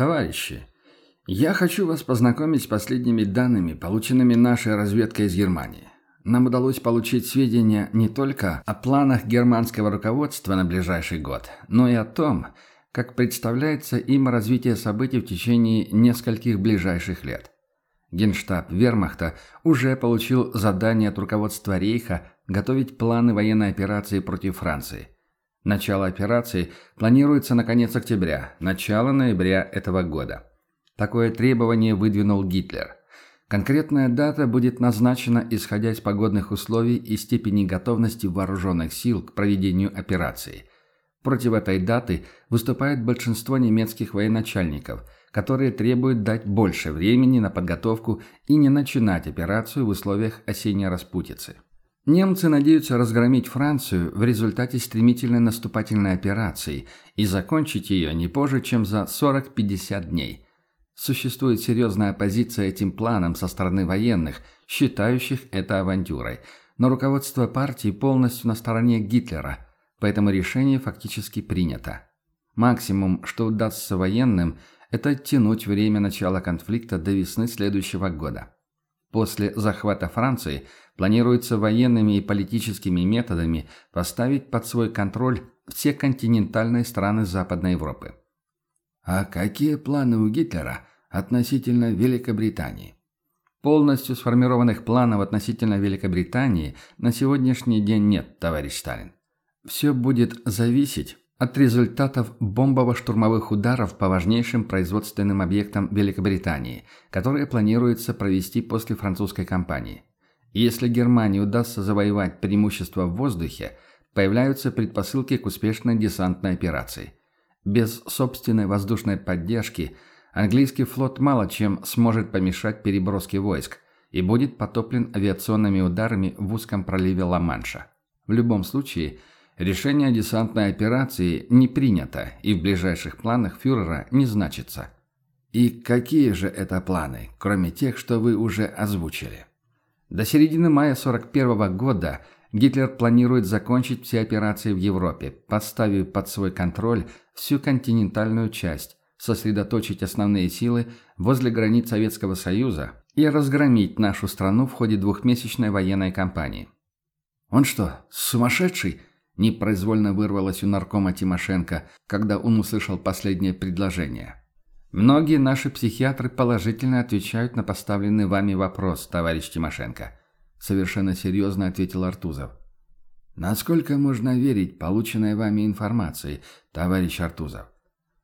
Товарищи, я хочу вас познакомить с последними данными, полученными нашей разведкой из Германии. Нам удалось получить сведения не только о планах германского руководства на ближайший год, но и о том, как представляется им развитие событий в течение нескольких ближайших лет. Генштаб Вермахта уже получил задание от руководства Рейха готовить планы военной операции против Франции. Начало операции планируется на конец октября, начало ноября этого года. Такое требование выдвинул Гитлер. Конкретная дата будет назначена исходя из погодных условий и степени готовности вооруженных сил к проведению операции. Против этой даты выступает большинство немецких военачальников, которые требуют дать больше времени на подготовку и не начинать операцию в условиях осенней распутицы. Немцы надеются разгромить Францию в результате стремительной наступательной операции и закончить ее не позже, чем за 40-50 дней. Существует серьезная оппозиция этим планам со стороны военных, считающих это авантюрой, но руководство партии полностью на стороне Гитлера, поэтому решение фактически принято. Максимум, что удастся военным, это оттянуть время начала конфликта до весны следующего года. После захвата Франции планируется военными и политическими методами поставить под свой контроль все континентальные страны Западной Европы. А какие планы у Гитлера относительно Великобритании? Полностью сформированных планов относительно Великобритании на сегодняшний день нет, товарищ Сталин. Все будет зависеть от результатов бомбово-штурмовых ударов по важнейшим производственным объектам Великобритании, которые планируется провести после французской кампании. Если Германии удастся завоевать преимущество в воздухе, появляются предпосылки к успешной десантной операции. Без собственной воздушной поддержки английский флот мало чем сможет помешать переброске войск и будет потоплен авиационными ударами в узком проливе Ла-Манша. В любом случае – Решение о десантной операции не принято и в ближайших планах фюрера не значится. И какие же это планы, кроме тех, что вы уже озвучили? До середины мая 41 года Гитлер планирует закончить все операции в Европе, подставив под свой контроль всю континентальную часть, сосредоточить основные силы возле границ Советского Союза и разгромить нашу страну в ходе двухмесячной военной кампании. «Он что, сумасшедший?» Непроизвольно вырвалось у наркома Тимошенко, когда он услышал последнее предложение. «Многие наши психиатры положительно отвечают на поставленный вами вопрос, товарищ Тимошенко», совершенно серьезно ответил Артузов. «Насколько можно верить полученной вами информации, товарищ Артузов?»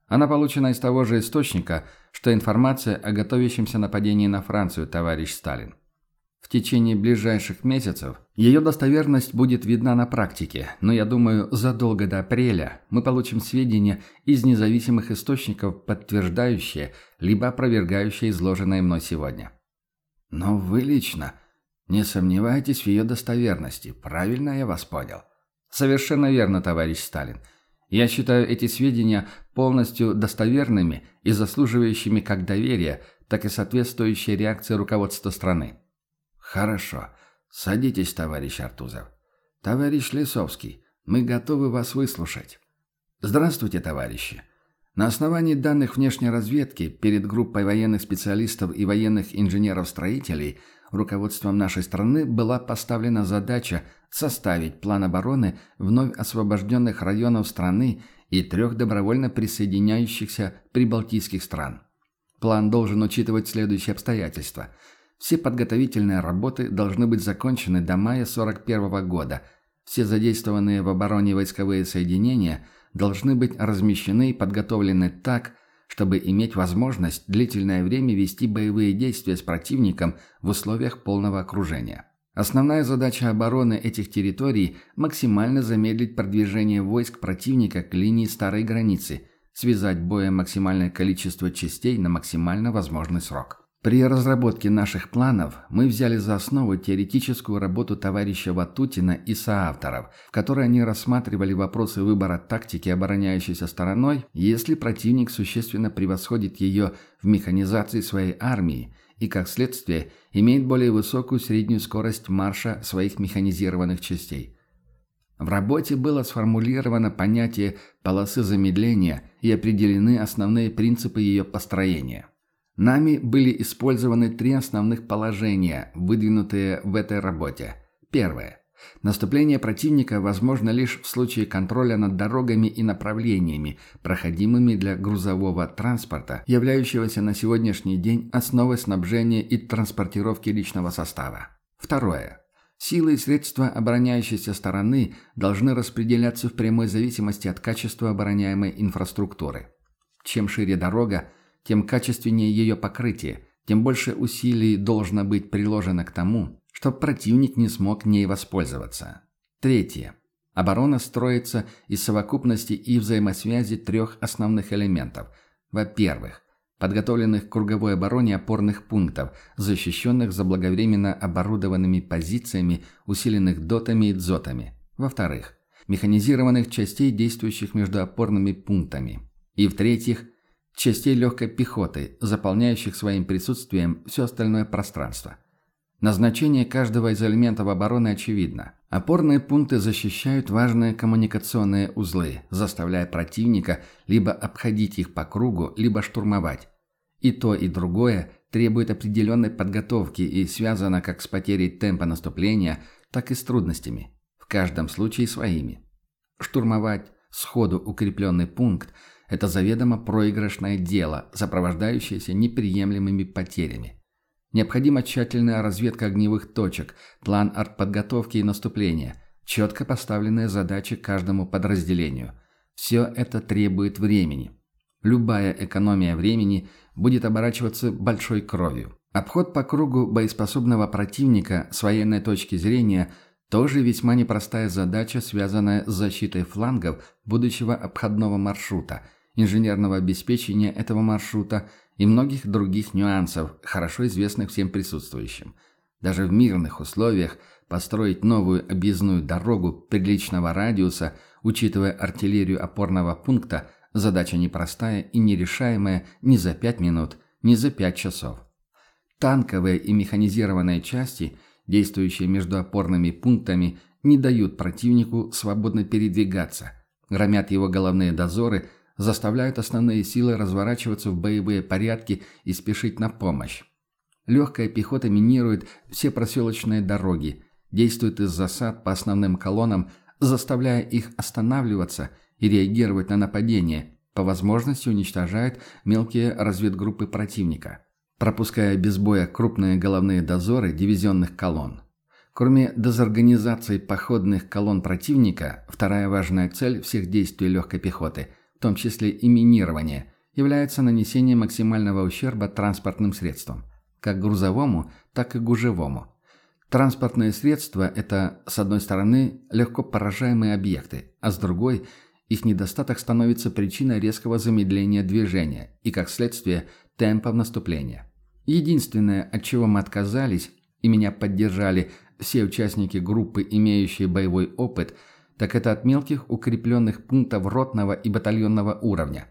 Она получена из того же источника, что информация о готовящемся нападении на Францию, товарищ Сталин. В течение ближайших месяцев ее достоверность будет видна на практике, но я думаю, задолго до апреля мы получим сведения из независимых источников, подтверждающие либо опровергающие изложенное мной сегодня. Но вы лично не сомневаетесь в ее достоверности, правильно я вас понял? Совершенно верно, товарищ Сталин. Я считаю эти сведения полностью достоверными и заслуживающими как доверия, так и соответствующей реакции руководства страны. «Хорошо. Садитесь, товарищ Артузов. Товарищ Лесовский, мы готовы вас выслушать». «Здравствуйте, товарищи. На основании данных внешней разведки перед группой военных специалистов и военных инженеров-строителей руководством нашей страны была поставлена задача составить план обороны вновь освобожденных районов страны и трех добровольно присоединяющихся прибалтийских стран. План должен учитывать следующие обстоятельства – все подготовительные работы должны быть закончены до мая 41 года. Все задействованные в обороне войсковые соединения должны быть размещены и подготовлены так, чтобы иметь возможность длительное время вести боевые действия с противником в условиях полного окружения. Основная задача обороны этих территорий – максимально замедлить продвижение войск противника к линии старой границы, связать боем максимальное количество частей на максимально возможный срок. При разработке наших планов мы взяли за основу теоретическую работу товарища Ватутина и соавторов, в которой они рассматривали вопросы выбора тактики обороняющейся стороной, если противник существенно превосходит ее в механизации своей армии и, как следствие, имеет более высокую среднюю скорость марша своих механизированных частей. В работе было сформулировано понятие полосы замедления и определены основные принципы ее построения. Нами были использованы три основных положения, выдвинутые в этой работе. Первое. Наступление противника возможно лишь в случае контроля над дорогами и направлениями, проходимыми для грузового транспорта, являющегося на сегодняшний день основой снабжения и транспортировки личного состава. Второе. Силы и средства обороняющейся стороны должны распределяться в прямой зависимости от качества обороняемой инфраструктуры. Чем шире дорога, тем качественнее ее покрытие, тем больше усилий должно быть приложено к тому, чтобы противник не смог ней воспользоваться. Третье. Оборона строится из совокупности и взаимосвязи трех основных элементов. Во-первых, подготовленных к круговой обороне опорных пунктов, защищенных заблаговременно оборудованными позициями, усиленных дотами и дзотами. Во-вторых, механизированных частей, действующих между опорными пунктами. И в-третьих, частей легкой пехоты, заполняющих своим присутствием все остальное пространство – Назначение каждого из элементов обороны очевидно. Опорные пункты защищают важные коммуникационные узлы, заставляя противника либо обходить их по кругу, либо штурмовать. И то, и другое требует определенной подготовки и связано как с потерей темпа наступления, так и с трудностями, в каждом случае своими. Штурмовать сходу укрепленный пункт – это заведомо проигрышное дело, сопровождающееся неприемлемыми потерями. Необходима тщательная разведка огневых точек, план артподготовки и наступления, четко поставленные задачи каждому подразделению. Все это требует времени. Любая экономия времени будет оборачиваться большой кровью. Обход по кругу боеспособного противника с военной точки зрения тоже весьма непростая задача, связанная с защитой флангов будущего обходного маршрута, инженерного обеспечения этого маршрута – и многих других нюансов, хорошо известных всем присутствующим. Даже в мирных условиях построить новую объездную дорогу приличного радиуса, учитывая артиллерию опорного пункта, задача непростая и нерешаемая ни за пять минут, ни за пять часов. Танковые и механизированные части, действующие между опорными пунктами, не дают противнику свободно передвигаться, громят его головные дозоры – заставляют основные силы разворачиваться в боевые порядки и спешить на помощь. Легкая пехота минирует все проселочные дороги, действует из засад по основным колоннам, заставляя их останавливаться и реагировать на нападение, по возможности уничтожает мелкие разведгруппы противника, пропуская без боя крупные головные дозоры дивизионных колонн. Кроме дезорганизации походных колонн противника, вторая важная цель всех действий легкой пехоты – в том числе и минирование, является нанесение максимального ущерба транспортным средствам, как грузовому, так и гужевому. Транспортные средства – это, с одной стороны, легко поражаемые объекты, а с другой – их недостаток становится причиной резкого замедления движения и, как следствие, темпов наступления. Единственное, от чего мы отказались, и меня поддержали все участники группы, имеющие боевой опыт – так это от мелких укрепленных пунктов ротного и батальонного уровня.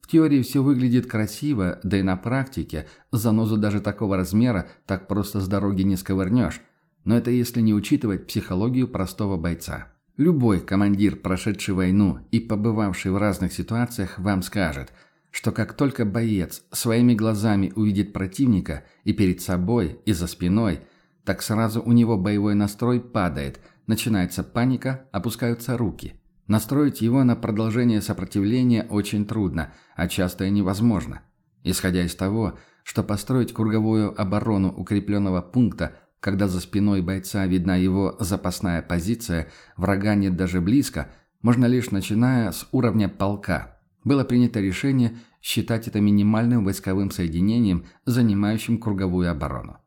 В теории все выглядит красиво, да и на практике занозу даже такого размера так просто с дороги не сковырнешь. Но это если не учитывать психологию простого бойца. Любой командир, прошедший войну и побывавший в разных ситуациях, вам скажет, что как только боец своими глазами увидит противника и перед собой, и за спиной, так сразу у него боевой настрой падает – Начинается паника, опускаются руки. Настроить его на продолжение сопротивления очень трудно, а часто и невозможно. Исходя из того, что построить круговую оборону укрепленного пункта, когда за спиной бойца видна его запасная позиция, врага нет даже близко, можно лишь начиная с уровня полка. Было принято решение считать это минимальным войсковым соединением, занимающим круговую оборону.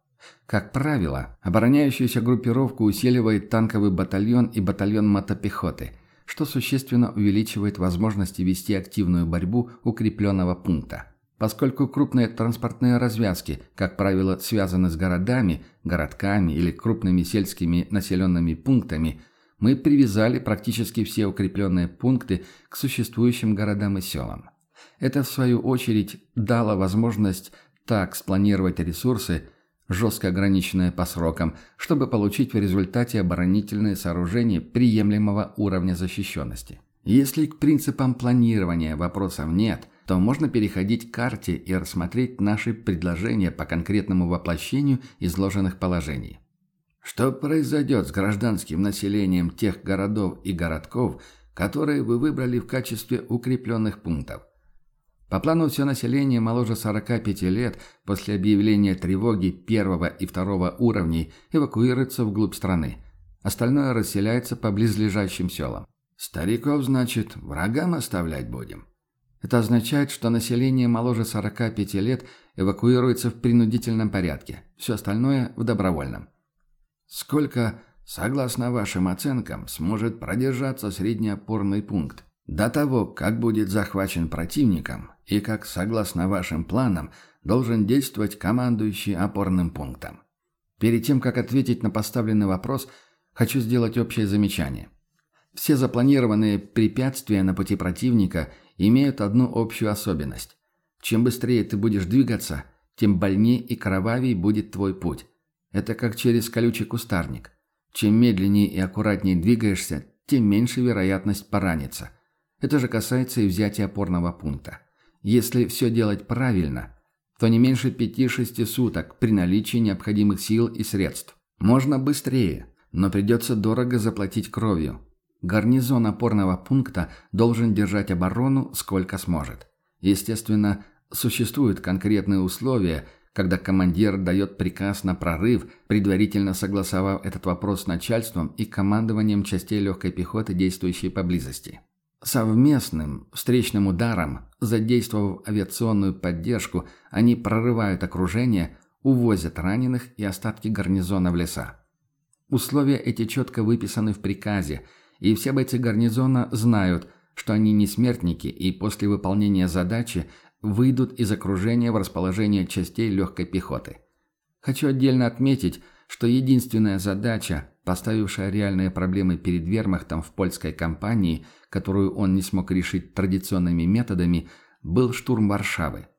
Как правило, обороняющуюся группировку усиливает танковый батальон и батальон мотопехоты, что существенно увеличивает возможности вести активную борьбу укрепленного пункта. Поскольку крупные транспортные развязки, как правило, связаны с городами, городками или крупными сельскими населенными пунктами, мы привязали практически все укрепленные пункты к существующим городам и селам. Это, в свою очередь, дало возможность так спланировать ресурсы, жестко ограниченное по срокам, чтобы получить в результате оборонительные сооружения приемлемого уровня защищенности. Если к принципам планирования вопросов нет, то можно переходить к карте и рассмотреть наши предложения по конкретному воплощению изложенных положений. Что произойдет с гражданским населением тех городов и городков, которые вы выбрали в качестве укрепленных пунктов? По плану все население моложе 45 лет после объявления тревоги первого и второго уровней эвакуируется вглубь страны. Остальное расселяется по близлежащим селам. Стариков, значит, врагам оставлять будем? Это означает, что население моложе 45 лет эвакуируется в принудительном порядке, все остальное в добровольном. Сколько, согласно вашим оценкам, сможет продержаться средний опорный пункт? До того, как будет захвачен противником, и как, согласно вашим планам, должен действовать командующий опорным пунктом. Перед тем, как ответить на поставленный вопрос, хочу сделать общее замечание. Все запланированные препятствия на пути противника имеют одну общую особенность. Чем быстрее ты будешь двигаться, тем больнее и кровавее будет твой путь. Это как через колючий кустарник. Чем медленнее и аккуратнее двигаешься, тем меньше вероятность пораниться. Это же касается и взятия опорного пункта. Если все делать правильно, то не меньше 5-6 суток при наличии необходимых сил и средств. Можно быстрее, но придется дорого заплатить кровью. Гарнизон опорного пункта должен держать оборону сколько сможет. Естественно, существуют конкретные условия – когда командир дает приказ на прорыв, предварительно согласовав этот вопрос с начальством и командованием частей легкой пехоты, действующей поблизости. Совместным встречным ударом, задействовав авиационную поддержку, они прорывают окружение, увозят раненых и остатки гарнизона в леса. Условия эти четко выписаны в приказе, и все бойцы гарнизона знают, что они не смертники и после выполнения задачи выйдут из окружения в расположение частей легкой пехоты. Хочу отдельно отметить, что единственная задача, поставившая реальные проблемы перед вермахтом в польской кампании, которую он не смог решить традиционными методами, был штурм Варшавы.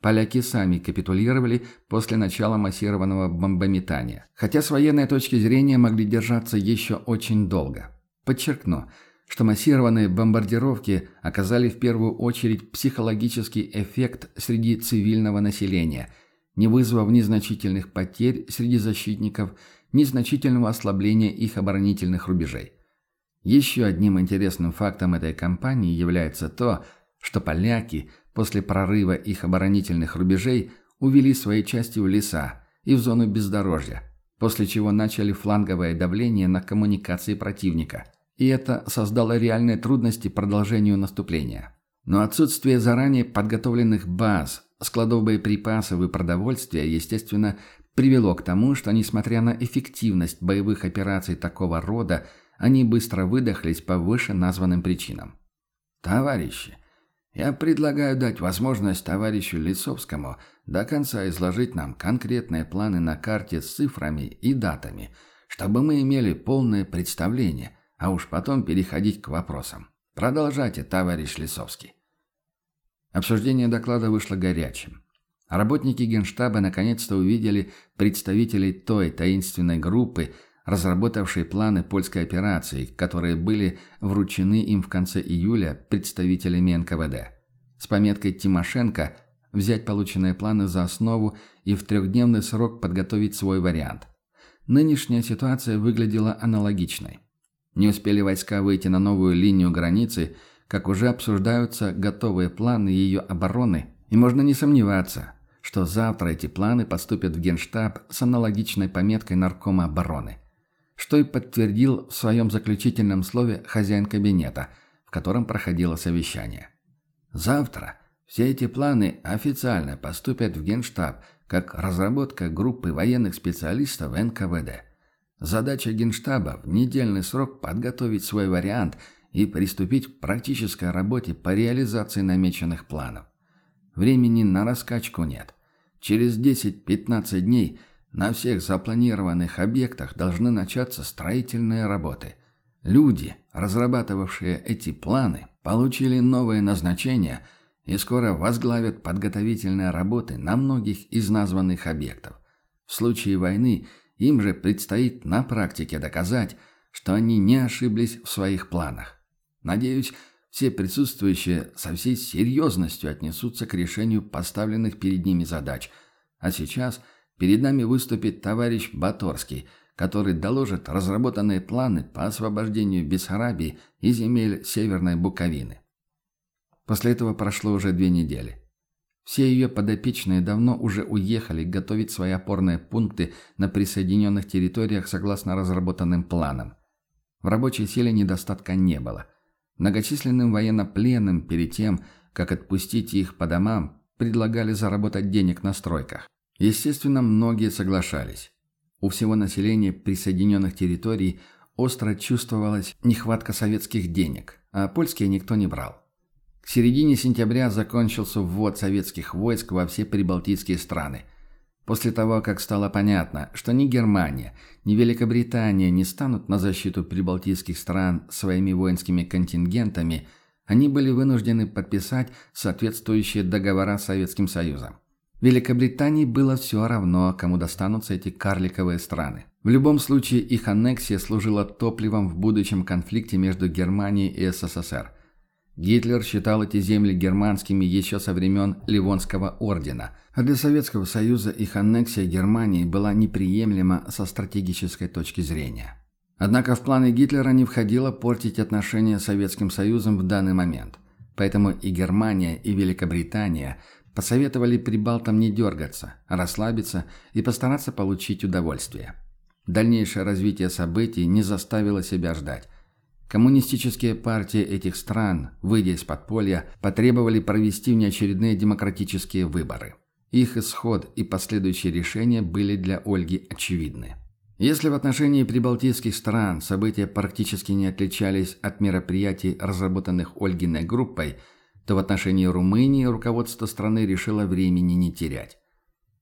Поляки сами капитулировали после начала массированного бомбометания, хотя с военной точки зрения могли держаться еще очень долго. Подчеркну, что массированные бомбардировки оказали в первую очередь психологический эффект среди цивильного населения, не вызвав незначительных потерь среди защитников, ни значительного ослабления их оборонительных рубежей. Еще одним интересным фактом этой кампании является то, что поляки после прорыва их оборонительных рубежей увели свои части в леса и в зону бездорожья, после чего начали фланговое давление на коммуникации противника – и это создало реальные трудности продолжению наступления. Но отсутствие заранее подготовленных баз, складов боеприпасов и продовольствия, естественно, привело к тому, что, несмотря на эффективность боевых операций такого рода, они быстро выдохлись по выше названным причинам. «Товарищи, я предлагаю дать возможность товарищу Лисовскому до конца изложить нам конкретные планы на карте с цифрами и датами, чтобы мы имели полное представление – а уж потом переходить к вопросам. Продолжайте, товарищ Лисовский. Обсуждение доклада вышло горячим. Работники Генштаба наконец-то увидели представителей той таинственной группы, разработавшей планы польской операции, которые были вручены им в конце июля представителями НКВД. С пометкой «Тимошенко» взять полученные планы за основу и в трехдневный срок подготовить свой вариант. Нынешняя ситуация выглядела аналогичной. Не успели войска выйти на новую линию границы, как уже обсуждаются готовые планы ее обороны, и можно не сомневаться, что завтра эти планы поступят в Генштаб с аналогичной пометкой Наркома обороны, что и подтвердил в своем заключительном слове хозяин кабинета, в котором проходило совещание. Завтра все эти планы официально поступят в Генштаб как разработка группы военных специалистов НКВД – Задача Генштаба в недельный срок подготовить свой вариант и приступить к практической работе по реализации намеченных планов. Времени на раскачку нет. Через 10-15 дней на всех запланированных объектах должны начаться строительные работы. Люди, разрабатывавшие эти планы, получили новые назначения и скоро возглавят подготовительные работы на многих из названных объектов. В случае войны – им же предстоит на практике доказать, что они не ошиблись в своих планах. Надеюсь, все присутствующие со всей серьезностью отнесутся к решению поставленных перед ними задач. А сейчас перед нами выступит товарищ Баторский, который доложит разработанные планы по освобождению Бессарабии и земель Северной Буковины. После этого прошло уже две недели. Все ее подопечные давно уже уехали готовить свои опорные пункты на присоединенных территориях согласно разработанным планам. В рабочей силе недостатка не было. Многочисленным военнопленным перед тем, как отпустить их по домам, предлагали заработать денег на стройках. Естественно, многие соглашались. У всего населения присоединенных территорий остро чувствовалась нехватка советских денег, а польские никто не брал. К середине сентября закончился ввод советских войск во все прибалтийские страны. После того, как стало понятно, что ни Германия, ни Великобритания не станут на защиту прибалтийских стран своими воинскими контингентами, они были вынуждены подписать соответствующие договора с Советским Союзом. Великобритании было все равно, кому достанутся эти карликовые страны. В любом случае, их аннексия служила топливом в будущем конфликте между Германией и СССР – Гитлер считал эти земли германскими еще со времен Ливонского ордена, а для Советского Союза их аннексия Германии была неприемлема со стратегической точки зрения. Однако в планы Гитлера не входило портить отношения с Советским Союзом в данный момент. Поэтому и Германия, и Великобритания посоветовали прибалтам не дергаться, расслабиться и постараться получить удовольствие. Дальнейшее развитие событий не заставило себя ждать. Коммунистические партии этих стран, выйдя из подполья, потребовали провести внеочередные демократические выборы. Их исход и последующие решения были для Ольги очевидны. Если в отношении прибалтийских стран события практически не отличались от мероприятий, разработанных Ольгиной группой, то в отношении Румынии руководство страны решило времени не терять.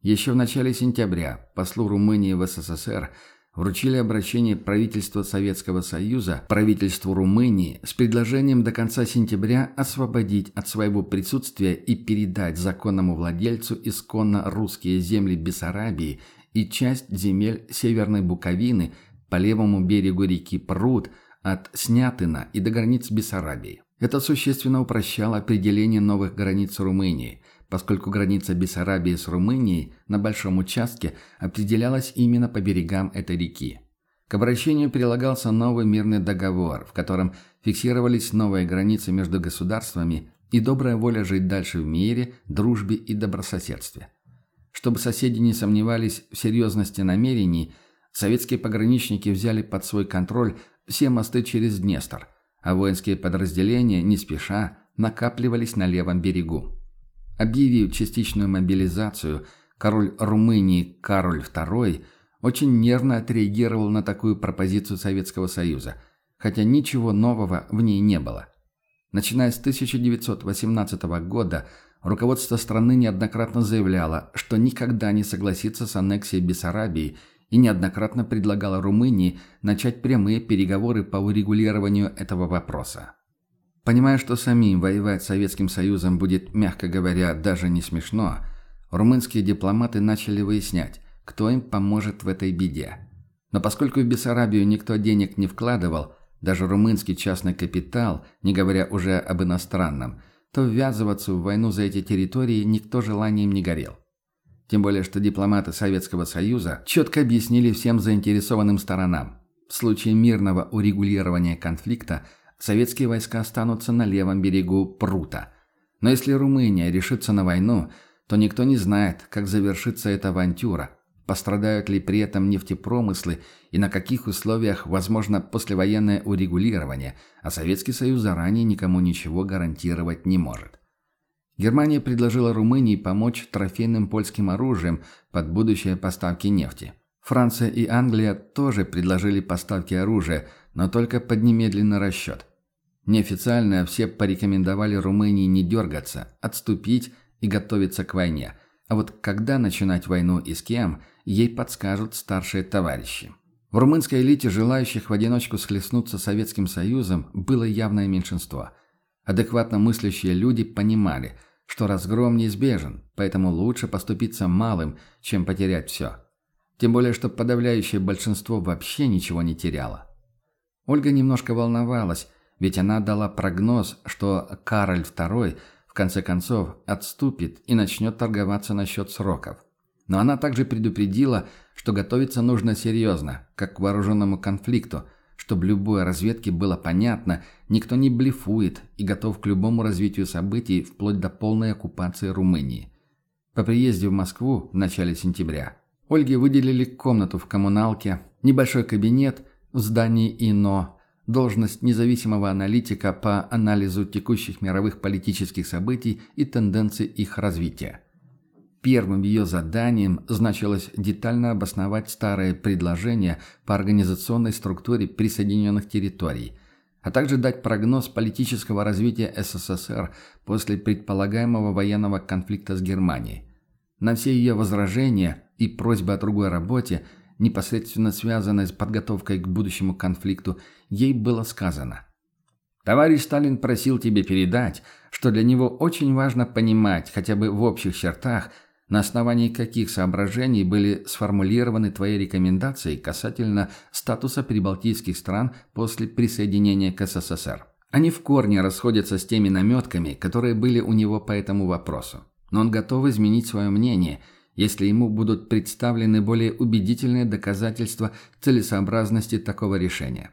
Еще в начале сентября послу Румынии в СССР – вручили обращение правительства Советского Союза правительству Румынии с предложением до конца сентября освободить от своего присутствия и передать законному владельцу исконно русские земли Бессарабии и часть земель Северной Буковины по левому берегу реки Прут от Снятына и до границ Бессарабии. Это существенно упрощало определение новых границ Румынии – поскольку граница Бессарабии с Румынией на большом участке определялась именно по берегам этой реки. К обращению прилагался новый мирный договор, в котором фиксировались новые границы между государствами и добрая воля жить дальше в мире, дружбе и добрососедстве. Чтобы соседи не сомневались в серьезности намерений, советские пограничники взяли под свой контроль все мосты через Днестр, а воинские подразделения, не спеша, накапливались на левом берегу. Объявив частичную мобилизацию, король Румынии Кароль II очень нервно отреагировал на такую пропозицию Советского Союза, хотя ничего нового в ней не было. Начиная с 1918 года, руководство страны неоднократно заявляло, что никогда не согласится с аннексией Бессарабии и неоднократно предлагало Румынии начать прямые переговоры по урегулированию этого вопроса. Понимая, что самим воевать с Советским Союзом будет, мягко говоря, даже не смешно, румынские дипломаты начали выяснять, кто им поможет в этой беде. Но поскольку в Бессарабию никто денег не вкладывал, даже румынский частный капитал, не говоря уже об иностранном, то ввязываться в войну за эти территории никто желанием не горел. Тем более, что дипломаты Советского Союза четко объяснили всем заинтересованным сторонам, в случае мирного урегулирования конфликта – советские войска останутся на левом берегу Прута. Но если Румыния решится на войну, то никто не знает, как завершится эта авантюра, пострадают ли при этом нефтепромыслы и на каких условиях возможно послевоенное урегулирование, а Советский Союз заранее никому ничего гарантировать не может. Германия предложила Румынии помочь трофейным польским оружием под будущее поставки нефти. Франция и Англия тоже предложили поставки оружия, но только под немедленный расчет. Неофициально все порекомендовали Румынии не дергаться, отступить и готовиться к войне. А вот когда начинать войну и с кем, ей подскажут старшие товарищи. В румынской элите желающих в одиночку схлестнуться с Советским Союзом было явное меньшинство. Адекватно мыслящие люди понимали, что разгром неизбежен, поэтому лучше поступиться малым, чем потерять все. Тем более, что подавляющее большинство вообще ничего не теряло. Ольга немножко волновалась, ведь она дала прогноз, что Кароль II в конце концов отступит и начнет торговаться насчет сроков. Но она также предупредила, что готовиться нужно серьезно, как к вооруженному конфликту, чтобы любой разведке было понятно, никто не блефует и готов к любому развитию событий вплоть до полной оккупации Румынии. По приезде в Москву в начале сентября Ольге выделили комнату в коммуналке, небольшой кабинет в здании ИНО, должность независимого аналитика по анализу текущих мировых политических событий и тенденций их развития. Первым ее заданием значилось детально обосновать старые предложения по организационной структуре присоединенных территорий, а также дать прогноз политического развития СССР после предполагаемого военного конфликта с Германией. На все ее возражения и просьбы о другой работе, непосредственно связанной с подготовкой к будущему конфликту, ей было сказано – Товарищ Сталин просил тебе передать, что для него очень важно понимать хотя бы в общих чертах, на основании каких соображений были сформулированы твои рекомендации касательно статуса прибалтийских стран после присоединения к СССР? Они в корне расходятся с теми наметками, которые были у него по этому вопросу. Но он готов изменить свое мнение, если ему будут представлены более убедительные доказательства целесообразности такого решения.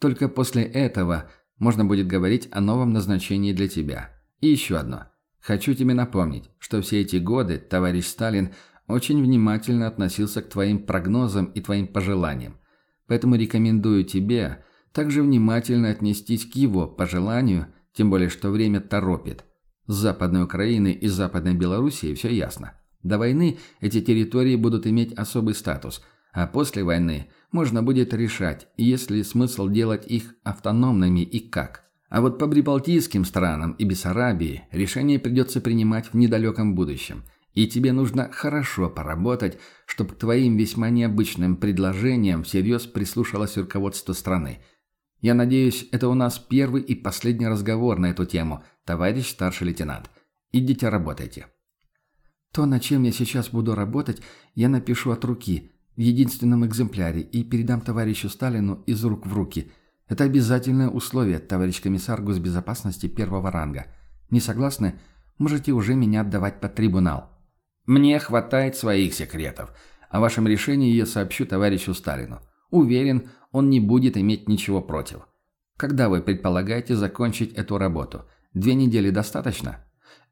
Только после этого можно будет говорить о новом назначении для тебя. И еще одно – Хочу тебе напомнить, что все эти годы товарищ Сталин очень внимательно относился к твоим прогнозам и твоим пожеланиям. Поэтому рекомендую тебе также внимательно отнестись к его пожеланию, тем более что время торопит. С Западной Украины и Западной Белоруссией все ясно. До войны эти территории будут иметь особый статус, а после войны можно будет решать, есть ли смысл делать их автономными и как. А вот по прибалтийским странам и Бессарабии решение придется принимать в недалеком будущем. И тебе нужно хорошо поработать, чтобы к твоим весьма необычным предложениям всерьез прислушалось руководство страны. Я надеюсь, это у нас первый и последний разговор на эту тему, товарищ старший лейтенант. Идите работайте. То, над чем я сейчас буду работать, я напишу от руки, в единственном экземпляре, и передам товарищу Сталину из рук в руки – это обязательное условие, товарищ комиссар госбезопасности первого ранга. Не согласны? Можете уже меня отдавать под трибунал. Мне хватает своих секретов. О вашем решении я сообщу товарищу Сталину. Уверен, он не будет иметь ничего против. Когда вы предполагаете закончить эту работу? Две недели достаточно?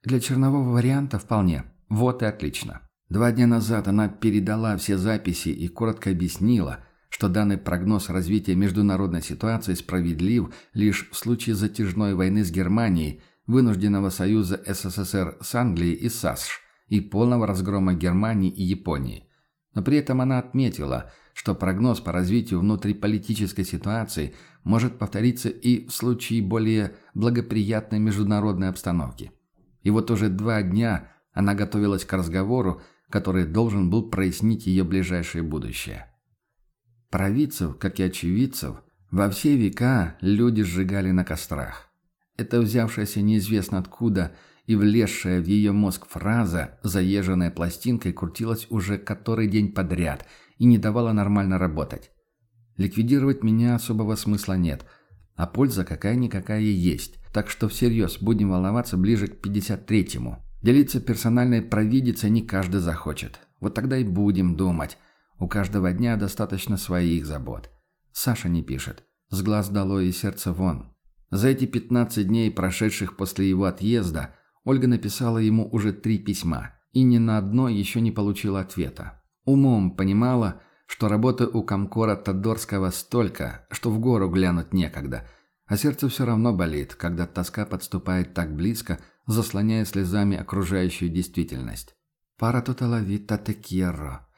Для чернового варианта вполне. Вот и отлично. Два дня назад она передала все записи и коротко объяснила – что данный прогноз развития международной ситуации справедлив лишь в случае затяжной войны с Германией, вынужденного союза СССР с Англией и САСШ и полного разгрома Германии и Японии. Но при этом она отметила, что прогноз по развитию внутриполитической ситуации может повториться и в случае более благоприятной международной обстановки. И вот уже два дня она готовилась к разговору, который должен был прояснить ее ближайшее будущее. Провидцев, как и очевидцев, во все века люди сжигали на кострах. Эта взявшаяся неизвестно откуда и влезшая в ее мозг фраза, заезженная пластинкой, крутилась уже который день подряд и не давала нормально работать. Ликвидировать меня особого смысла нет, а польза какая-никакая есть, так что всерьез будем волноваться ближе к 53-му. Делиться персональной провидицей не каждый захочет. Вот тогда и будем думать, у каждого дня достаточно своих забот. Саша не пишет. С глаз долой и сердце вон. За эти 15 дней, прошедших после его отъезда, Ольга написала ему уже три письма, и ни на одно еще не получила ответа. Умом понимала, что работы у комкора Тодорского столько, что в гору глянуть некогда, а сердце все равно болит, когда тоска подступает так близко, заслоняя слезами окружающую действительность. «Пара тутала вита текьерро»,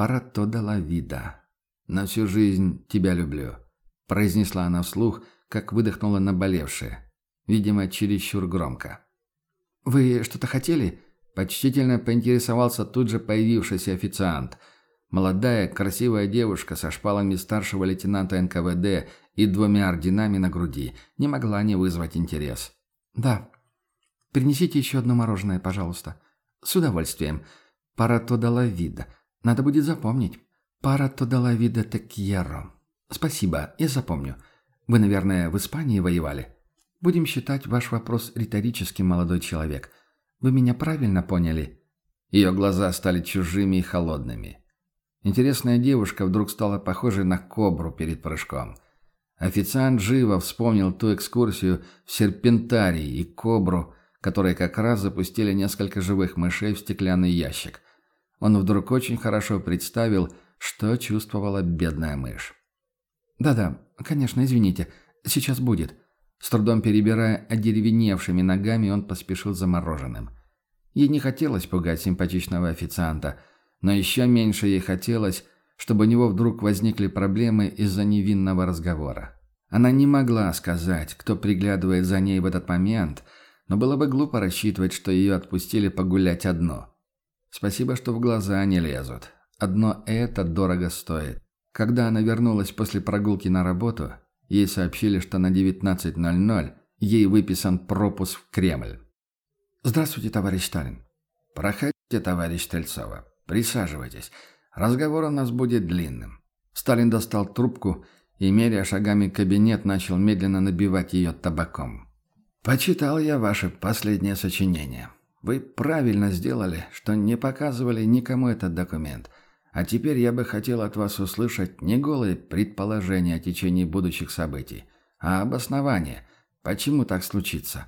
«Парато дала вида. На всю жизнь тебя люблю», – произнесла она вслух, как выдохнула наболевшее. Видимо, чересчур громко. «Вы что-то хотели?» – почтительно поинтересовался тут же появившийся официант. Молодая, красивая девушка со шпалами старшего лейтенанта НКВД и двумя орденами на груди не могла не вызвать интерес. «Да. Принесите еще одно мороженое, пожалуйста». «С удовольствием. Парато дала вида. Надо будет запомнить. Пара то дала вида текьеро. Спасибо, я запомню. Вы, наверное, в Испании воевали? Будем считать ваш вопрос риторическим, молодой человек. Вы меня правильно поняли?» Ее глаза стали чужими и холодными. Интересная девушка вдруг стала похожей на кобру перед прыжком. Официант живо вспомнил ту экскурсию в серпентарий и кобру, которые как раз запустили несколько живых мышей в стеклянный ящик. Он вдруг очень хорошо представил, что чувствовала бедная мышь. «Да-да, конечно, извините. Сейчас будет». С трудом перебирая одеревеневшими ногами, он поспешил за мороженым. Ей не хотелось пугать симпатичного официанта, но еще меньше ей хотелось, чтобы у него вдруг возникли проблемы из-за невинного разговора. Она не могла сказать, кто приглядывает за ней в этот момент, но было бы глупо рассчитывать, что ее отпустили погулять одно. Спасибо, что в глаза не лезут. Одно это дорого стоит. Когда она вернулась после прогулки на работу, ей сообщили, что на 19.00 ей выписан пропуск в Кремль. «Здравствуйте, товарищ Сталин». «Проходите, товарищ Стрельцова. Присаживайтесь. Разговор у нас будет длинным». Сталин достал трубку и, меряя шагами кабинет, начал медленно набивать ее табаком. «Почитал я ваше последнее сочинение. Вы правильно сделали, что не показывали никому этот документ. А теперь я бы хотел от вас услышать не голые предположения о течении будущих событий, а обоснование, почему так случится.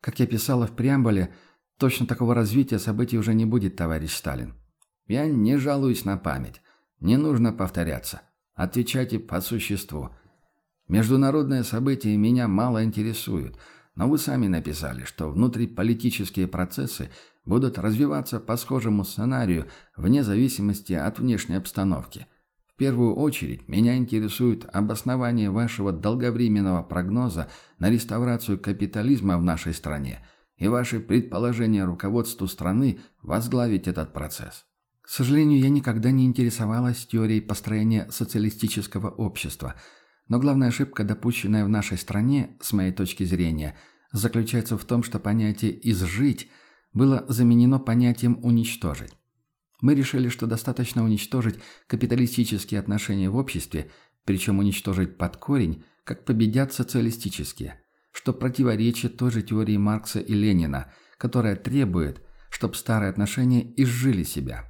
Как я писала в преамбуле, точно такого развития событий уже не будет, товарищ Сталин. Я не жалуюсь на память. Не нужно повторяться. Отвечайте по существу. Международные события меня мало интересуют – но вы сами написали, что внутриполитические процессы будут развиваться по схожему сценарию вне зависимости от внешней обстановки. В первую очередь меня интересует обоснование вашего долговременного прогноза на реставрацию капитализма в нашей стране и ваши предположения руководству страны возглавить этот процесс. К сожалению, я никогда не интересовалась теорией построения социалистического общества – но главная ошибка, допущенная в нашей стране, с моей точки зрения, заключается в том, что понятие «изжить» было заменено понятием «уничтожить». Мы решили, что достаточно уничтожить капиталистические отношения в обществе, причем уничтожить под корень, как победят социалистические, что противоречит той же теории Маркса и Ленина, которая требует, чтобы старые отношения изжили себя.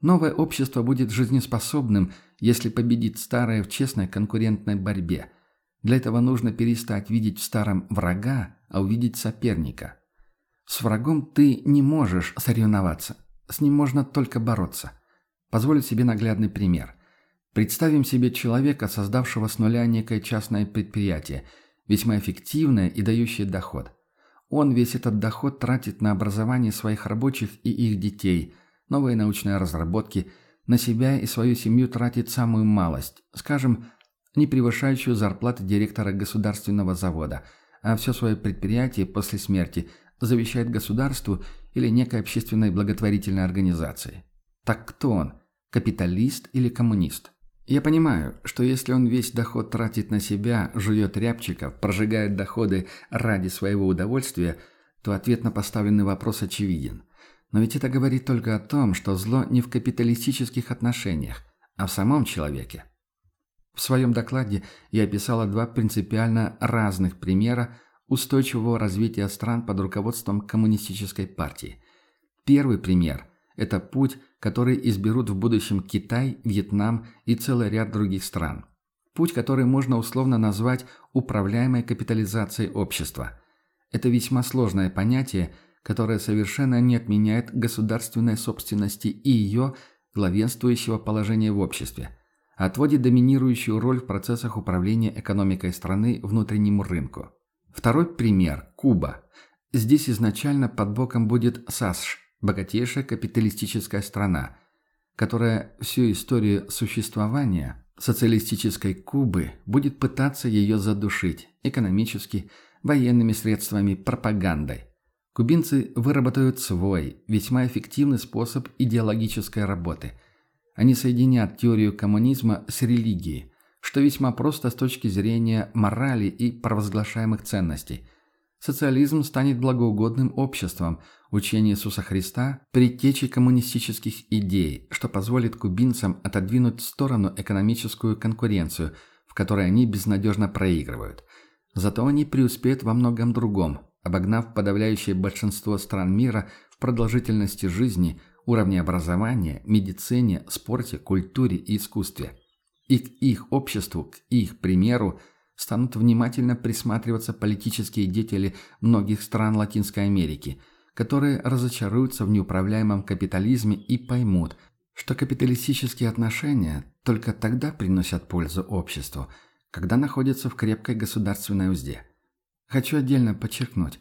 Новое общество будет жизнеспособным, если победит старое в честной конкурентной борьбе. Для этого нужно перестать видеть в старом врага, а увидеть соперника. С врагом ты не можешь соревноваться. С ним можно только бороться. Позволю себе наглядный пример. Представим себе человека, создавшего с нуля некое частное предприятие, весьма эффективное и дающее доход. Он весь этот доход тратит на образование своих рабочих и их детей, новые научные разработки, на себя и свою семью тратит самую малость, скажем, не превышающую зарплаты директора государственного завода, а все свое предприятие после смерти завещает государству или некой общественной благотворительной организации. Так кто он? Капиталист или коммунист? Я понимаю, что если он весь доход тратит на себя, жует рябчиков, прожигает доходы ради своего удовольствия, то ответ на поставленный вопрос очевиден. Но ведь это говорит только о том, что зло не в капиталистических отношениях, а в самом человеке. В своем докладе я описала два принципиально разных примера устойчивого развития стран под руководством коммунистической партии. Первый пример – это путь, который изберут в будущем Китай, Вьетнам и целый ряд других стран. Путь, который можно условно назвать управляемой капитализацией общества. Это весьма сложное понятие – которая совершенно не отменяет государственной собственности и ее главенствующего положения в обществе, отводит доминирующую роль в процессах управления экономикой страны внутреннему рынку. Второй пример – Куба. Здесь изначально под боком будет САСШ, богатейшая капиталистическая страна, которая всю историю существования социалистической Кубы будет пытаться ее задушить экономически, военными средствами, пропагандой. Кубинцы выработают свой, весьма эффективный способ идеологической работы. Они соединят теорию коммунизма с религией, что весьма просто с точки зрения морали и провозглашаемых ценностей. Социализм станет благоугодным обществом, учение Иисуса Христа – предтечей коммунистических идей, что позволит кубинцам отодвинуть в сторону экономическую конкуренцию, в которой они безнадежно проигрывают. Зато они преуспеют во многом другом, обогнав подавляющее большинство стран мира в продолжительности жизни, уровне образования, медицине, спорте, культуре и искусстве. И к их обществу, к их примеру, станут внимательно присматриваться политические деятели многих стран Латинской Америки, которые разочаруются в неуправляемом капитализме и поймут, что капиталистические отношения только тогда приносят пользу обществу, когда находятся в крепкой государственной узде. Хочу отдельно подчеркнуть,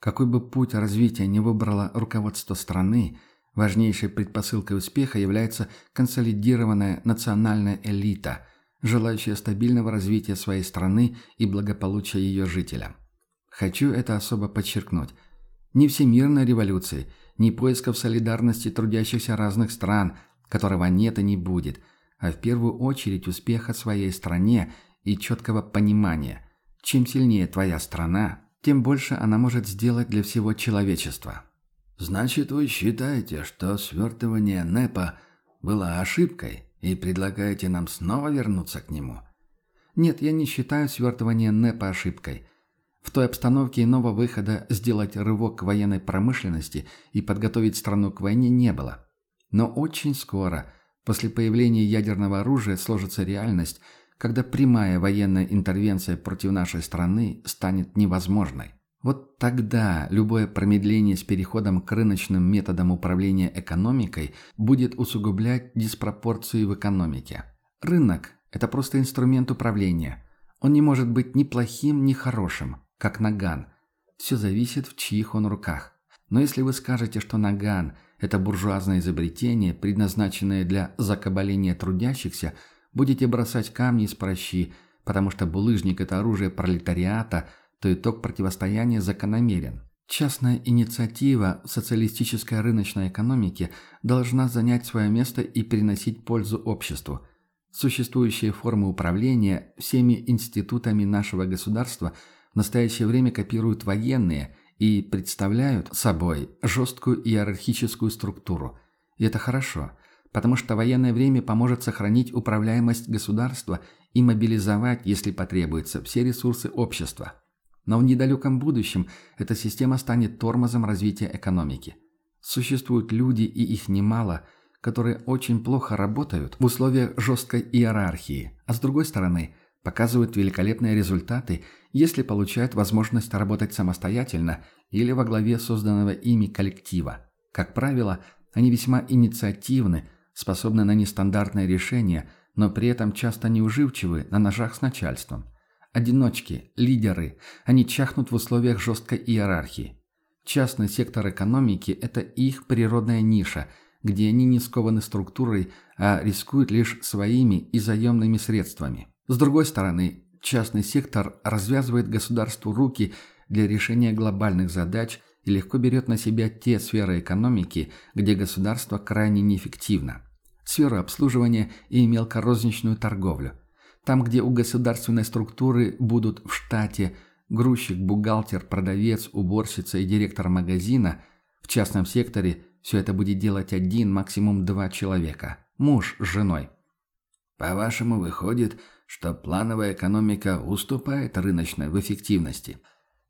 какой бы путь развития не выбрало руководство страны, важнейшей предпосылкой успеха является консолидированная национальная элита, желающая стабильного развития своей страны и благополучия ее жителям. Хочу это особо подчеркнуть. Ни всемирной революции, ни поисков солидарности трудящихся разных стран, которого нет и не будет, а в первую очередь успеха своей стране и четкого понимания – чем сильнее твоя страна, тем больше она может сделать для всего человечества. Значит, вы считаете, что свертывание НЭПа было ошибкой и предлагаете нам снова вернуться к нему? Нет, я не считаю свертывание НЭПа ошибкой. В той обстановке иного выхода сделать рывок к военной промышленности и подготовить страну к войне не было. Но очень скоро, после появления ядерного оружия, сложится реальность – когда прямая военная интервенция против нашей страны станет невозможной. Вот тогда любое промедление с переходом к рыночным методам управления экономикой будет усугублять диспропорции в экономике. Рынок – это просто инструмент управления. Он не может быть ни плохим, ни хорошим, как наган. Все зависит, в чьих он руках. Но если вы скажете, что наган – это буржуазное изобретение, предназначенное для закабаления трудящихся – будете бросать камни из прощи, потому что булыжник – это оружие пролетариата, то итог противостояния закономерен. Частная инициатива в социалистической рыночной экономике должна занять свое место и приносить пользу обществу. Существующие формы управления всеми институтами нашего государства в настоящее время копируют военные и представляют собой жесткую иерархическую структуру. И это хорошо – потому что военное время поможет сохранить управляемость государства и мобилизовать, если потребуется, все ресурсы общества. Но в недалеком будущем эта система станет тормозом развития экономики. Существуют люди, и их немало, которые очень плохо работают в условиях жесткой иерархии, а с другой стороны – показывают великолепные результаты, если получают возможность работать самостоятельно или во главе созданного ими коллектива. Как правило, они весьма инициативны, способны на нестандартные решения, но при этом часто неуживчивы на ножах с начальством. Одиночки, лидеры, они чахнут в условиях жесткой иерархии. Частный сектор экономики – это их природная ниша, где они не скованы структурой, а рискуют лишь своими и заемными средствами. С другой стороны, частный сектор развязывает государству руки для решения глобальных задач и легко берет на себя те сферы экономики, где государство крайне неэффективно сферу обслуживания и мелкорозничную торговлю. Там, где у государственной структуры будут в штате грузчик, бухгалтер, продавец, уборщица и директор магазина, в частном секторе все это будет делать один, максимум два человека. Муж с женой. По-вашему, выходит, что плановая экономика уступает рыночной в эффективности?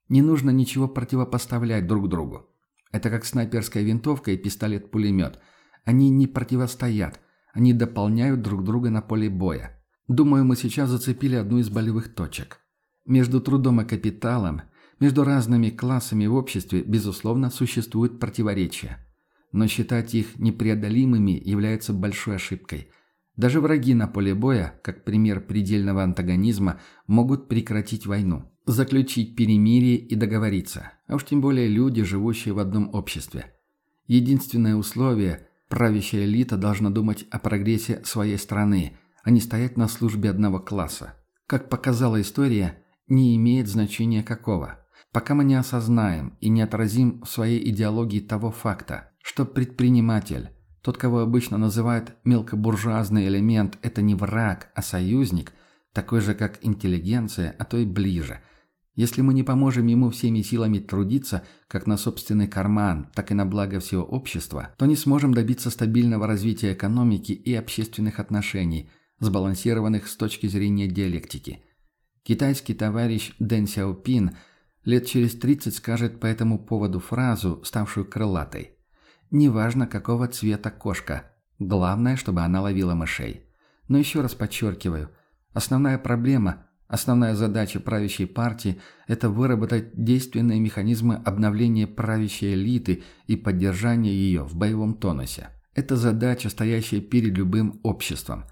Не нужно ничего противопоставлять друг другу. Это как снайперская винтовка и пистолет-пулемет. Они не противостоят, они дополняют друг друга на поле боя. Думаю, мы сейчас зацепили одну из болевых точек. Между трудом и капиталом, между разными классами в обществе, безусловно, существуют противоречия. Но считать их непреодолимыми является большой ошибкой. Даже враги на поле боя, как пример предельного антагонизма, могут прекратить войну, заключить перемирие и договориться, а уж тем более люди, живущие в одном обществе. Единственное условие – Правящая элита должна думать о прогрессе своей страны, не стоять на службе одного класса. Как показала история, не имеет значения какого. Пока мы не осознаем и не отразим в своей идеологии того факта, что предприниматель, тот, кого обычно называют мелкобуржуазный элемент, это не враг, а союзник, такой же, как интеллигенция, а то и ближе – если мы не поможем ему всеми силами трудиться, как на собственный карман, так и на благо всего общества, то не сможем добиться стабильного развития экономики и общественных отношений, сбалансированных с точки зрения диалектики. Китайский товарищ Дэн Сяопин лет через 30 скажет по этому поводу фразу, ставшую крылатой. «Неважно, какого цвета кошка, главное, чтобы она ловила мышей». Но еще раз подчеркиваю, основная проблема, основная задача правящей партии – это выработать действенные механизмы обновления правящей элиты и поддержания ее в боевом тонусе. Это задача, стоящая перед любым обществом.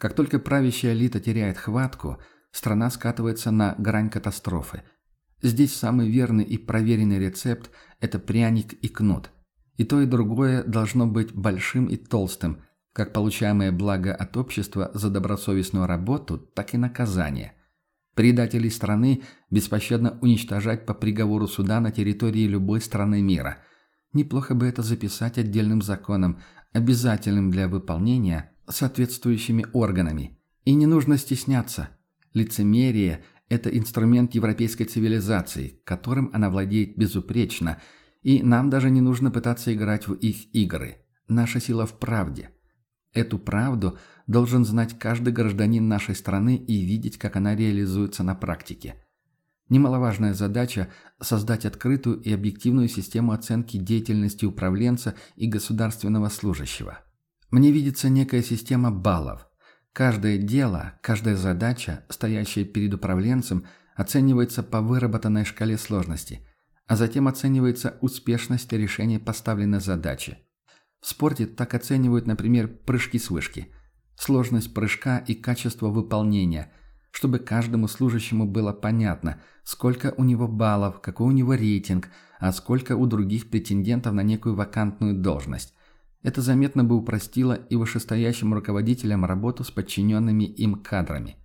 Как только правящая элита теряет хватку, страна скатывается на грань катастрофы. Здесь самый верный и проверенный рецепт – это пряник и кнут. И то, и другое должно быть большим и толстым – как получаемое благо от общества за добросовестную работу, так и наказание. Предателей страны беспощадно уничтожать по приговору суда на территории любой страны мира. Неплохо бы это записать отдельным законом, обязательным для выполнения соответствующими органами. И не нужно стесняться. Лицемерие – это инструмент европейской цивилизации, которым она владеет безупречно, и нам даже не нужно пытаться играть в их игры. Наша сила в правде – Эту правду должен знать каждый гражданин нашей страны и видеть, как она реализуется на практике. Немаловажная задача – создать открытую и объективную систему оценки деятельности управленца и государственного служащего. Мне видится некая система баллов. Каждое дело, каждая задача, стоящая перед управленцем, оценивается по выработанной шкале сложности, а затем оценивается успешность решения поставленной задачи – в спорте так оценивают, например, прыжки с вышки. Сложность прыжка и качество выполнения, чтобы каждому служащему было понятно, сколько у него баллов, какой у него рейтинг, а сколько у других претендентов на некую вакантную должность. Это заметно бы упростило и вышестоящим руководителям работу с подчиненными им кадрами.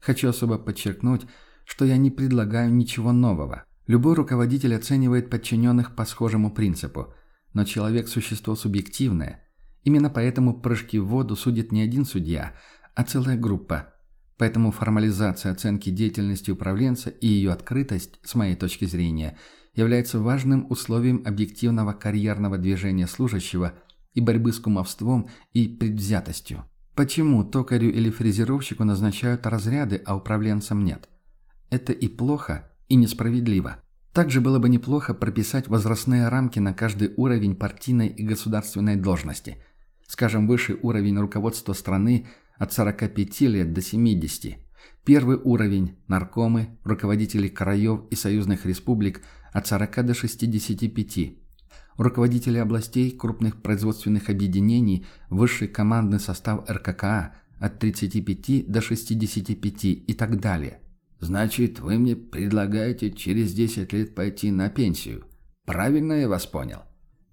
Хочу особо подчеркнуть, что я не предлагаю ничего нового. Любой руководитель оценивает подчиненных по схожему принципу – но человек – существо субъективное. Именно поэтому прыжки в воду судит не один судья, а целая группа. Поэтому формализация оценки деятельности управленца и ее открытость, с моей точки зрения, является важным условием объективного карьерного движения служащего и борьбы с кумовством и предвзятостью. Почему токарю или фрезеровщику назначают разряды, а управленцам нет? Это и плохо, и несправедливо. Также было бы неплохо прописать возрастные рамки на каждый уровень партийной и государственной должности. Скажем, высший уровень руководства страны от 45 лет до 70. Первый уровень – наркомы, руководители краев и союзных республик от 40 до 65. Руководители областей, крупных производственных объединений, высший командный состав РККА от 35 до 65 и так далее – Значит, вы мне предлагаете через 10 лет пойти на пенсию. Правильно я вас понял?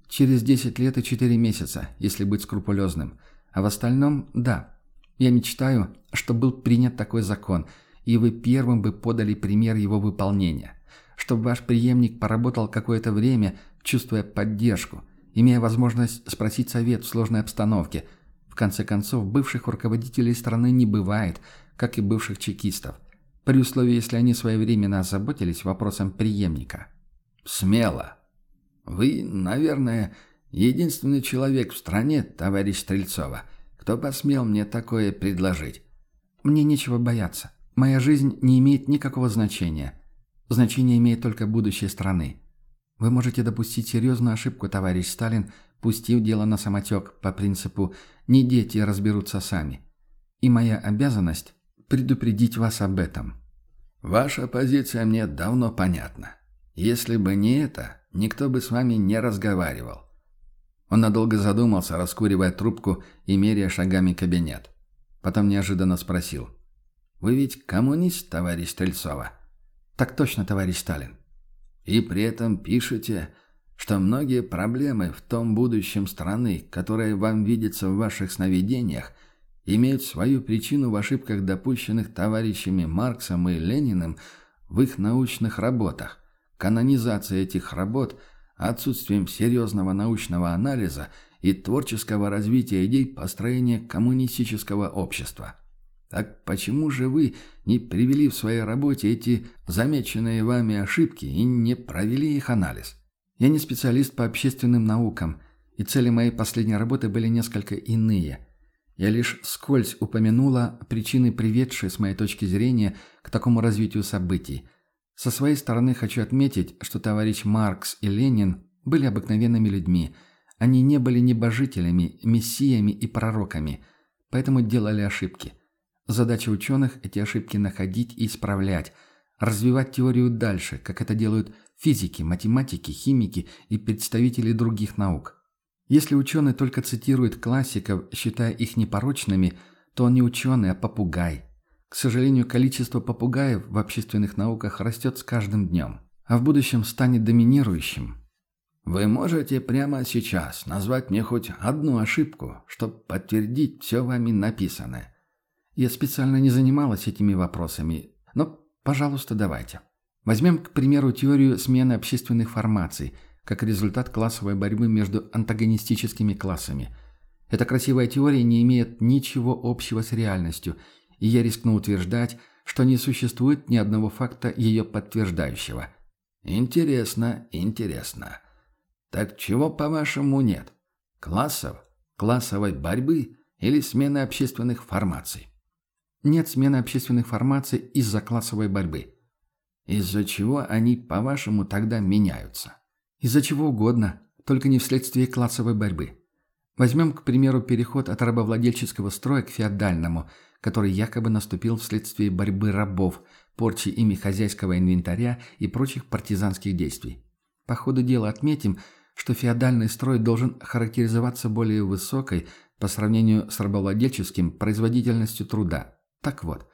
Через 10 лет и 4 месяца, если быть скрупулезным. А в остальном – да. Я мечтаю, что был принят такой закон, и вы первым бы подали пример его выполнения. Чтобы ваш преемник поработал какое-то время, чувствуя поддержку, имея возможность спросить совет в сложной обстановке. В конце концов, бывших руководителей страны не бывает, как и бывших чекистов – при условии, если они своевременно озаботились вопросом преемника. «Смело. Вы, наверное, единственный человек в стране, товарищ Стрельцова, кто посмел мне такое предложить». «Мне нечего бояться. Моя жизнь не имеет никакого значения. Значение имеет только будущее страны. Вы можете допустить серьезную ошибку, товарищ Сталин, пустив дело на самотек по принципу «не дети разберутся сами». И моя обязанность предупредить вас об этом. Ваша позиция мне давно понятна. Если бы не это, никто бы с вами не разговаривал. Он надолго задумался, раскуривая трубку и меряя шагами кабинет. Потом неожиданно спросил. «Вы ведь коммунист, товарищ Стрельцова?» «Так точно, товарищ Сталин». «И при этом пишете, что многие проблемы в том будущем страны, которое вам видится в ваших сновидениях, имеют свою причину в ошибках, допущенных товарищами Марксом и Лениным в их научных работах, канонизация этих работ, отсутствием серьезного научного анализа и творческого развития идей построения коммунистического общества. Так почему же вы не привели в своей работе эти замеченные вами ошибки и не провели их анализ? Я не специалист по общественным наукам, и цели моей последней работы были несколько иные – Я лишь скользь упомянула причины, приведшие, с моей точки зрения, к такому развитию событий. Со своей стороны хочу отметить, что товарищ Маркс и Ленин были обыкновенными людьми. Они не были небожителями, мессиями и пророками, поэтому делали ошибки. Задача ученых – эти ошибки находить и исправлять, развивать теорию дальше, как это делают физики, математики, химики и представители других наук. Если ученый только цитирует классиков, считая их непорочными, то он не ученый, а попугай. К сожалению, количество попугаев в общественных науках растет с каждым днем, а в будущем станет доминирующим. Вы можете прямо сейчас назвать мне хоть одну ошибку, чтобы подтвердить все вами написанное. Я специально не занималась этими вопросами, но, пожалуйста, давайте. Возьмем, к примеру, теорию смены общественных формаций – как результат классовой борьбы между антагонистическими классами. Эта красивая теория не имеет ничего общего с реальностью, и я рискну утверждать, что не существует ни одного факта ее подтверждающего. Интересно, интересно. Так чего, по-вашему, нет? Классов? Классовой борьбы или смены общественных формаций? Нет смены общественных формаций из-за классовой борьбы. Из-за чего они, по-вашему, тогда меняются? Из-за чего угодно, только не вследствие классовой борьбы. Возьмем, к примеру, переход от рабовладельческого строя к феодальному, который якобы наступил вследствие борьбы рабов, порчи ими хозяйского инвентаря и прочих партизанских действий. По ходу дела отметим, что феодальный строй должен характеризоваться более высокой по сравнению с рабовладельческим производительностью труда. Так вот,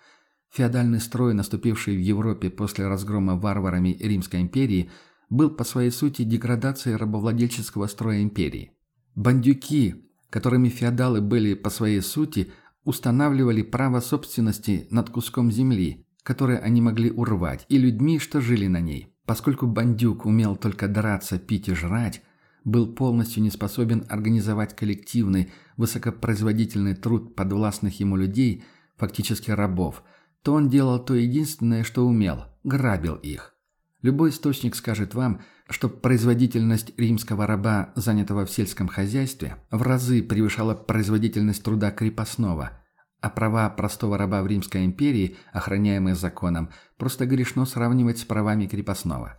феодальный строй, наступивший в Европе после разгрома варварами Римской империи – был по своей сути деградацией рабовладельческого строя империи. Бандюки, которыми феодалы были по своей сути, устанавливали право собственности над куском земли, которое они могли урвать, и людьми, что жили на ней. Поскольку бандюк умел только драться, пить и жрать, был полностью не способен организовать коллективный, высокопроизводительный труд подвластных ему людей, фактически рабов, то он делал то единственное, что умел – грабил их. Любой источник скажет вам, что производительность римского раба, занятого в сельском хозяйстве, в разы превышала производительность труда крепостного, а права простого раба в Римской империи, охраняемые законом, просто грешно сравнивать с правами крепостного.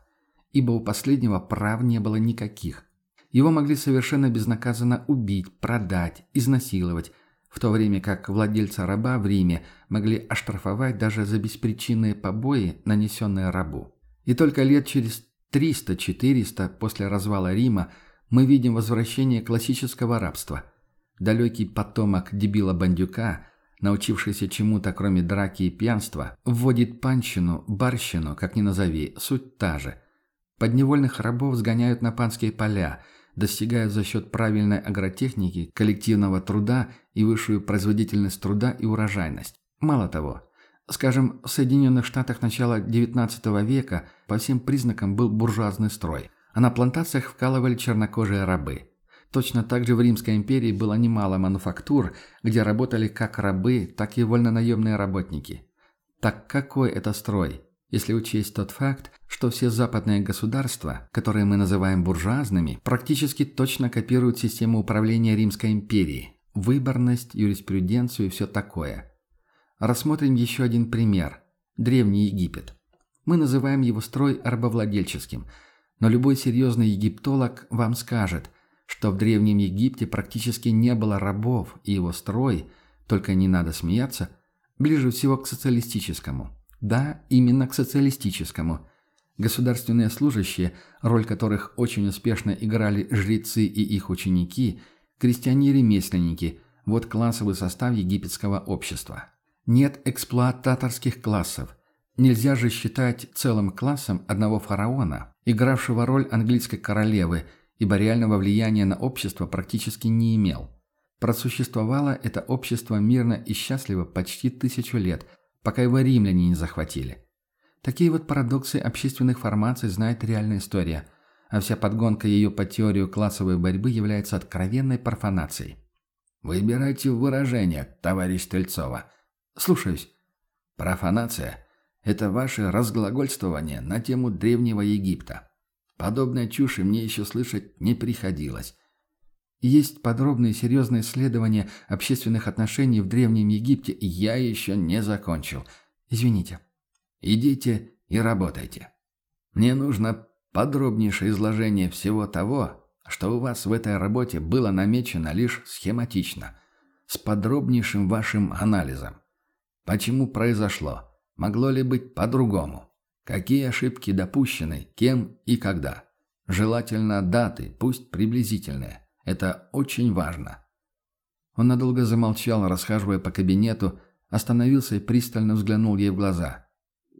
Ибо у последнего прав не было никаких. Его могли совершенно безнаказанно убить, продать, изнасиловать, в то время как владельца раба в Риме могли оштрафовать даже за беспричинные побои, нанесенные рабу. И только лет через 300-400 после развала Рима мы видим возвращение классического рабства. Далекий потомок дебила-бандюка, научившийся чему-то кроме драки и пьянства, вводит панщину, барщину, как ни назови, суть та же. Подневольных рабов сгоняют на панские поля, достигая за счет правильной агротехники, коллективного труда и высшую производительность труда и урожайность. Мало того, Скажем, в Соединенных Штатах начала XIX века по всем признакам был буржуазный строй, а на плантациях вкалывали чернокожие рабы. Точно так же в Римской империи было немало мануфактур, где работали как рабы, так и вольнонаемные работники. Так какой это строй, если учесть тот факт, что все западные государства, которые мы называем буржуазными, практически точно копируют систему управления Римской империи, выборность, юриспруденцию и все такое – Рассмотрим еще один пример. Древний Египет. Мы называем его строй рабовладельческим, но любой серьезный египтолог вам скажет, что в Древнем Египте практически не было рабов, и его строй, только не надо смеяться, ближе всего к социалистическому. Да, именно к социалистическому. Государственные служащие, роль которых очень успешно играли жрецы и их ученики, крестьяне и ремесленники – вот классовый состав египетского общества. Нет эксплуататорских классов. Нельзя же считать целым классом одного фараона, игравшего роль английской королевы, ибо реального влияния на общество практически не имел. Просуществовало это общество мирно и счастливо почти тысячу лет, пока его римляне не захватили. Такие вот парадоксы общественных формаций знает реальная история, а вся подгонка ее по теорию классовой борьбы является откровенной профанацией. «Выбирайте выражение, товарищ Стрельцова», Слушаюсь. Профанация – это ваше разглагольствование на тему Древнего Египта. Подобной чуши мне еще слышать не приходилось. Есть подробные серьезные исследования общественных отношений в Древнем Египте, и я еще не закончил. Извините. Идите и работайте. Мне нужно подробнейшее изложение всего того, что у вас в этой работе было намечено лишь схематично, с подробнейшим вашим анализом. Почему произошло? Могло ли быть по-другому? Какие ошибки допущены, кем и когда? Желательно даты, пусть приблизительные. Это очень важно. Он надолго замолчал, расхаживая по кабинету, остановился и пристально взглянул ей в глаза.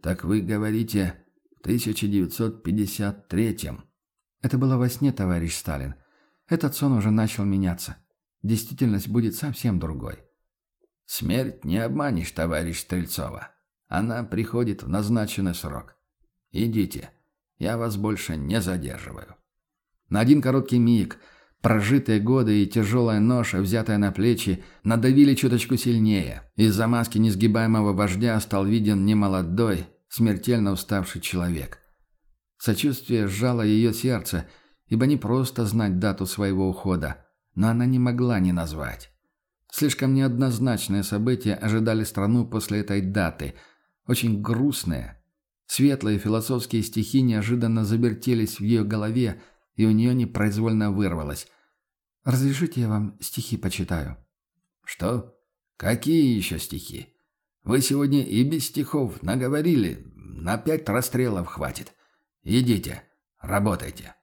«Так вы говорите, в 1953-м?» «Это было во сне, товарищ Сталин. Этот сон уже начал меняться. Действительность будет совсем другой». «Смерть не обманешь, товарищ Стрельцова. Она приходит в назначенный срок. Идите, я вас больше не задерживаю». На один короткий миг – Прожитые годы и тяжелая ноша, взятая на плечи, надавили чуточку сильнее. Из-за маски несгибаемого вождя стал виден немолодой, смертельно уставший человек. Сочувствие сжало ее сердце, ибо не просто знать дату своего ухода, но она не могла не назвать. Слишком неоднозначные события ожидали страну после этой даты, очень грустные. Светлые философские стихи неожиданно завертелись в ее голове, и у нее непроизвольно вырвалось. «Разрешите я вам стихи почитаю?» «Что? Какие еще стихи? Вы сегодня и без стихов наговорили. На пять расстрелов хватит. Идите, работайте».